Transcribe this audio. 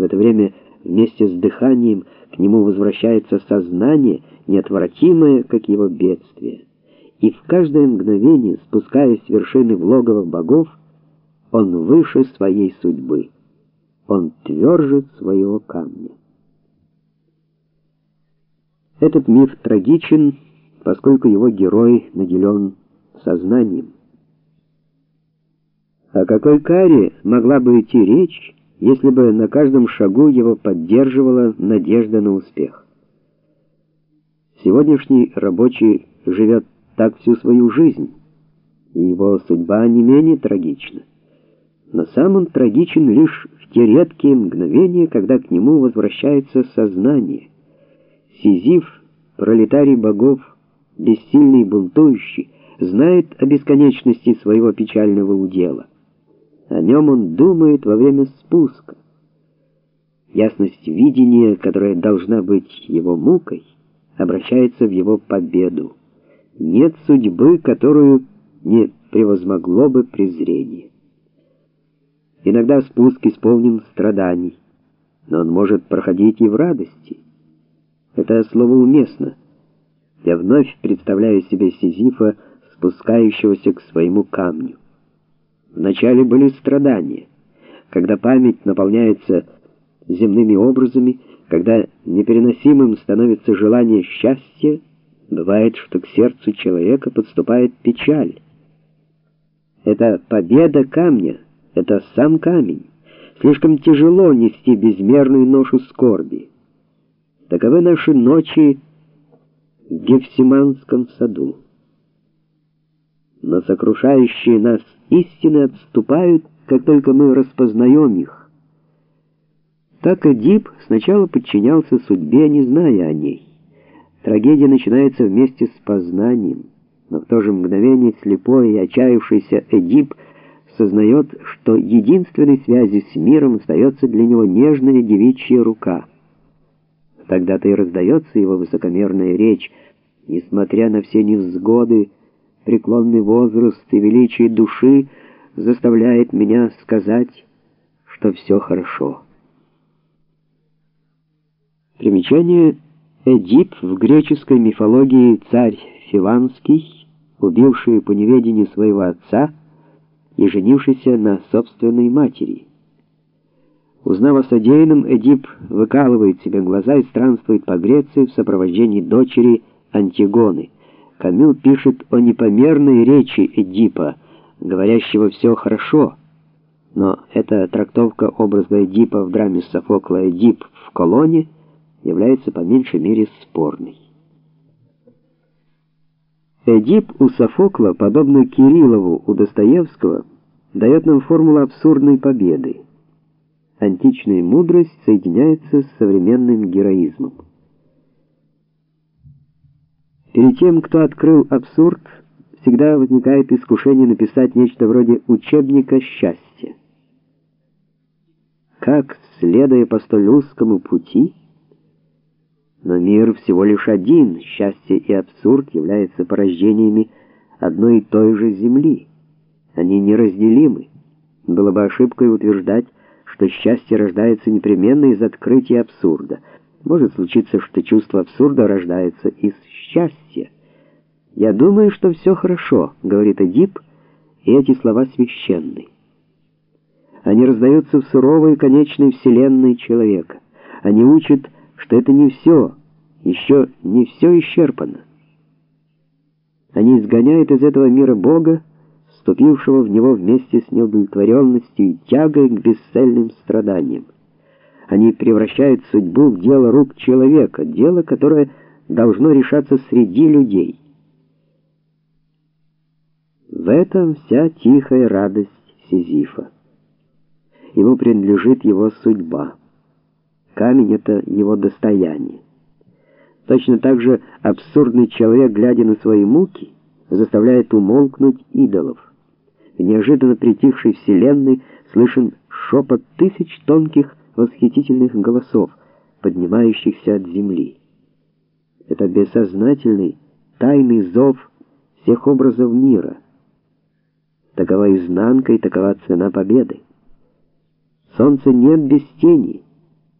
В это время вместе с дыханием к нему возвращается сознание, неотвратимое, как его бедствие. И в каждое мгновение, спускаясь с вершины в логово богов, он выше своей судьбы. Он тверже своего камня. Этот миф трагичен, поскольку его герой наделен сознанием. О какой каре могла бы идти речь, если бы на каждом шагу его поддерживала надежда на успех? Сегодняшний рабочий живет так всю свою жизнь, и его судьба не менее трагична. Но сам он трагичен лишь в те редкие мгновения, когда к нему возвращается сознание. Сизиф, пролетарий богов, бессильный бунтующий, знает о бесконечности своего печального удела. О нем он думает во время спуска. Ясность видения, которая должна быть его мукой, обращается в его победу. Нет судьбы, которую не превозмогло бы презрение. Иногда спуск исполнен страданий, но он может проходить и в радости. Это слово уместно. Я вновь представляю себе Сизифа, спускающегося к своему камню. Вначале были страдания. Когда память наполняется земными образами, когда непереносимым становится желание счастья, бывает, что к сердцу человека подступает печаль. Это победа камня, это сам камень. Слишком тяжело нести безмерную ношу скорби. Таковы наши ночи в Гефсиманском саду. Но сокрушающие нас истины отступают, как только мы распознаем их. Так Эдип сначала подчинялся судьбе, не зная о ней. Трагедия начинается вместе с познанием, но в то же мгновение слепой и отчаявшийся Эдип сознает, что единственной связью с миром остается для него нежная девичья рука. Тогда-то и раздается его высокомерная речь, несмотря на все невзгоды, преклонный возраст и величие души заставляет меня сказать, что все хорошо. Примечание Эдип в греческой мифологии царь Фиванский, убивший по неведению своего отца и женившийся на собственной матери. Узнав о содеянном, Эдип выкалывает себе глаза и странствует по Греции в сопровождении дочери Антигоны. Камю пишет о непомерной речи Эдипа, говорящего все хорошо, но эта трактовка образа Эдипа в драме Софокла «Эдип в колонне» является по меньшей мере спорной. Эдип у Софокла, подобно Кириллову у Достоевского, дает нам формулу абсурдной победы. Античная мудрость соединяется с современным героизмом. Перед тем, кто открыл абсурд, всегда возникает искушение написать нечто вроде учебника счастья. Как, следуя по столь узкому пути, но мир всего лишь один, счастье и абсурд являются порождениями одной и той же земли. Они неразделимы. Было бы ошибкой утверждать, что счастье рождается непременно из открытия абсурда. Может случиться, что чувство абсурда рождается из счастья. «Я думаю, что все хорошо», — говорит Эдип, и эти слова священны. Они раздаются в суровой конечной вселенной человека. Они учат что это не все, еще не все исчерпано. Они изгоняют из этого мира Бога, вступившего в него вместе с неудовлетворенностью и тягой к бесцельным страданиям. Они превращают судьбу в дело рук человека, дело, которое должно решаться среди людей. В этом вся тихая радость Сизифа. Ему принадлежит его судьба. Камень — это его достояние. Точно так же абсурдный человек, глядя на свои муки, заставляет умолкнуть идолов. В неожиданно притихшей вселенной слышен шепот тысяч тонких восхитительных голосов, поднимающихся от земли. Это бессознательный, тайный зов всех образов мира. Такова изнанка и такова цена победы. Солнце нет без тени —